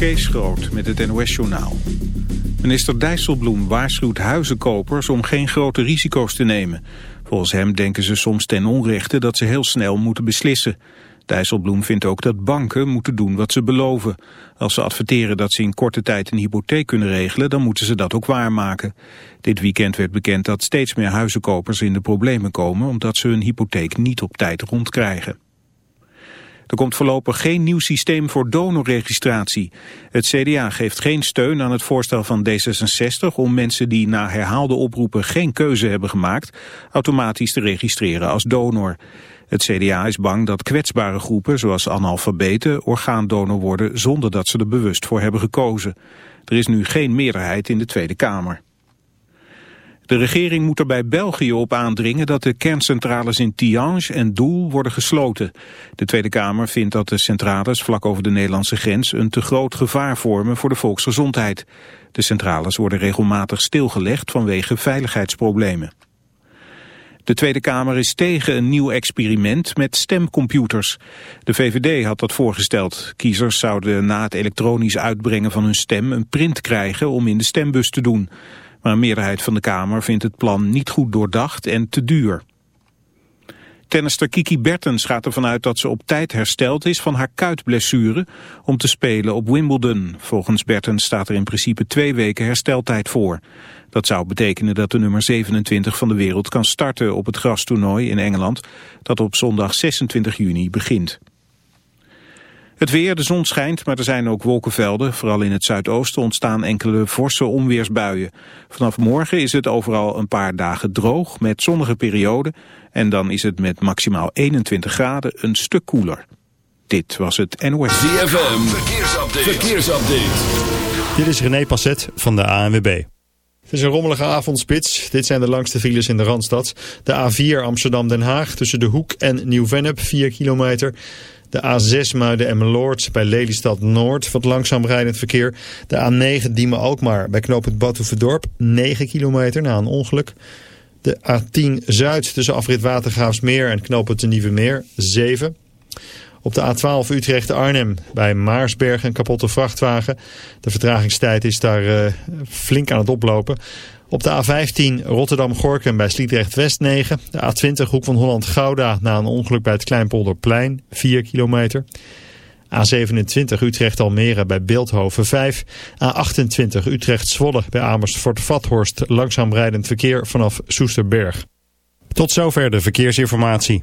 Kees Groot met het NOS-journaal. Minister Dijsselbloem waarschuwt huizenkopers om geen grote risico's te nemen. Volgens hem denken ze soms ten onrechte dat ze heel snel moeten beslissen. Dijsselbloem vindt ook dat banken moeten doen wat ze beloven. Als ze adverteren dat ze in korte tijd een hypotheek kunnen regelen, dan moeten ze dat ook waarmaken. Dit weekend werd bekend dat steeds meer huizenkopers in de problemen komen omdat ze hun hypotheek niet op tijd rondkrijgen. Er komt voorlopig geen nieuw systeem voor donorregistratie. Het CDA geeft geen steun aan het voorstel van D66 om mensen die na herhaalde oproepen geen keuze hebben gemaakt, automatisch te registreren als donor. Het CDA is bang dat kwetsbare groepen, zoals analfabeten, orgaandonor worden zonder dat ze er bewust voor hebben gekozen. Er is nu geen meerderheid in de Tweede Kamer. De regering moet er bij België op aandringen dat de kerncentrales in Tihange en Doel worden gesloten. De Tweede Kamer vindt dat de centrales vlak over de Nederlandse grens een te groot gevaar vormen voor de volksgezondheid. De centrales worden regelmatig stilgelegd vanwege veiligheidsproblemen. De Tweede Kamer is tegen een nieuw experiment met stemcomputers. De VVD had dat voorgesteld. Kiezers zouden na het elektronisch uitbrengen van hun stem een print krijgen om in de stembus te doen. Maar een meerderheid van de Kamer vindt het plan niet goed doordacht en te duur. Tennister Kiki Bertens gaat ervan uit dat ze op tijd hersteld is van haar kuitblessure om te spelen op Wimbledon. Volgens Bertens staat er in principe twee weken hersteltijd voor. Dat zou betekenen dat de nummer 27 van de wereld kan starten op het grastoernooi in Engeland dat op zondag 26 juni begint. Het weer, de zon schijnt, maar er zijn ook wolkenvelden. Vooral in het zuidoosten ontstaan enkele forse onweersbuien. Vanaf morgen is het overal een paar dagen droog met zonnige perioden. En dan is het met maximaal 21 graden een stuk koeler. Dit was het NOS. ZFM, verkeersupdate. verkeersupdate. Dit is René Passet van de ANWB. Het is een rommelige avondspits. Dit zijn de langste files in de Randstad. De A4 Amsterdam-Den Haag tussen De Hoek en Nieuw-Vennep 4 kilometer. De A6 Muiden en Meloord bij Lelystad Noord wat langzaam rijdend verkeer. De A9 Diemen Alkmaar bij knooppunt Batuverdorp 9 kilometer na een ongeluk. De A10 Zuid tussen afrit Watergraafsmeer en knooppunt de Nieuwe Meer 7. Op de A12 Utrecht-Arnhem bij Maarsberg een kapotte vrachtwagen. De vertragingstijd is daar uh, flink aan het oplopen. Op de A15 Rotterdam-Gorkum bij Sliedrecht-West 9. De A20 Hoek van Holland-Gouda na een ongeluk bij het Kleinpolderplein 4 kilometer. A27 Utrecht-Almere bij Beeldhoven 5. A28 Utrecht-Zwolle bij Amersfoort-Vathorst langzaam rijdend verkeer vanaf Soesterberg. Tot zover de verkeersinformatie.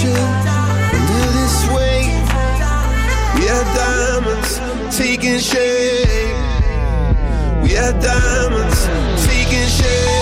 under this weight. We are diamonds taking shape. We are diamonds taking shape.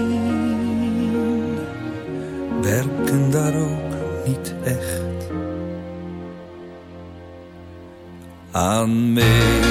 En daar ook niet echt aan mee.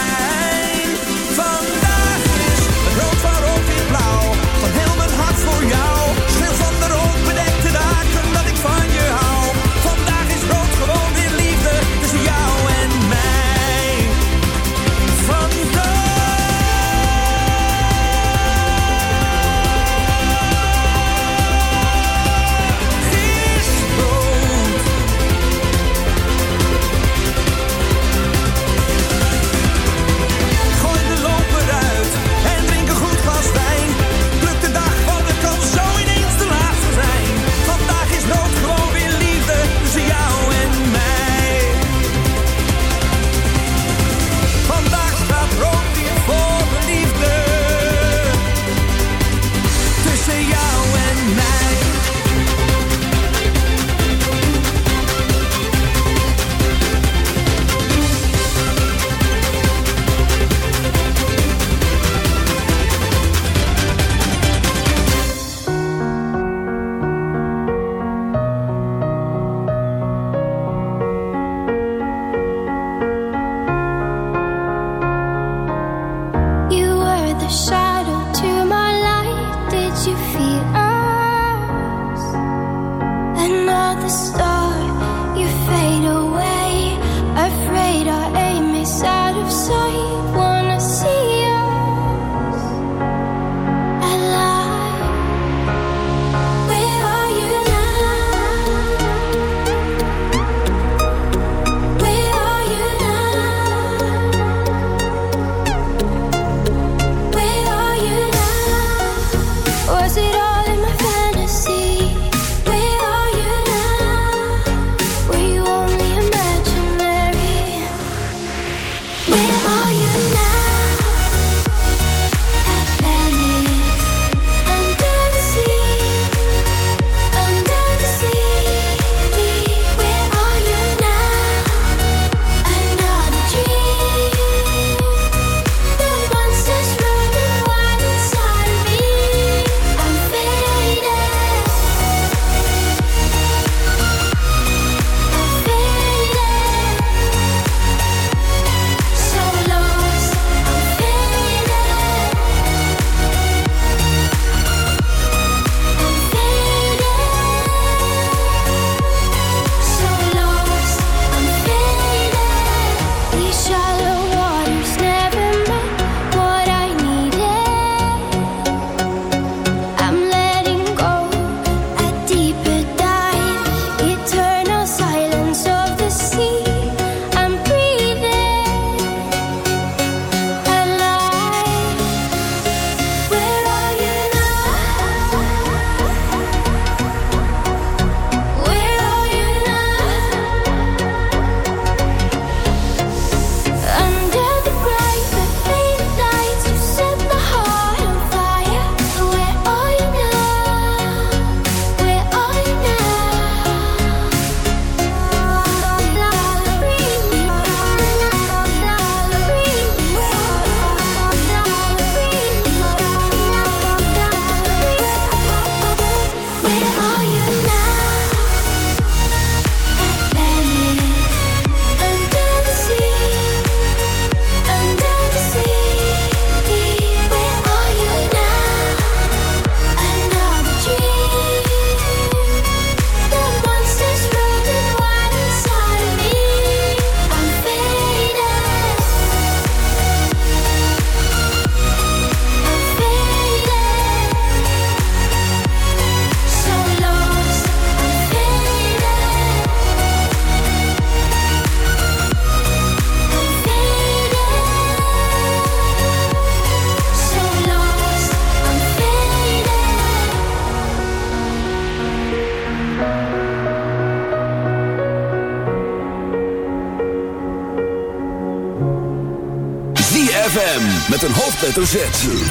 Hoofdletter.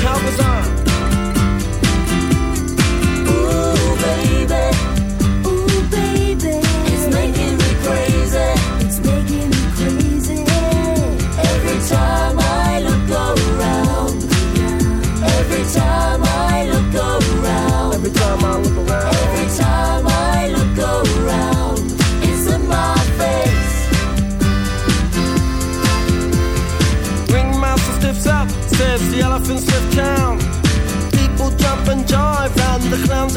How was on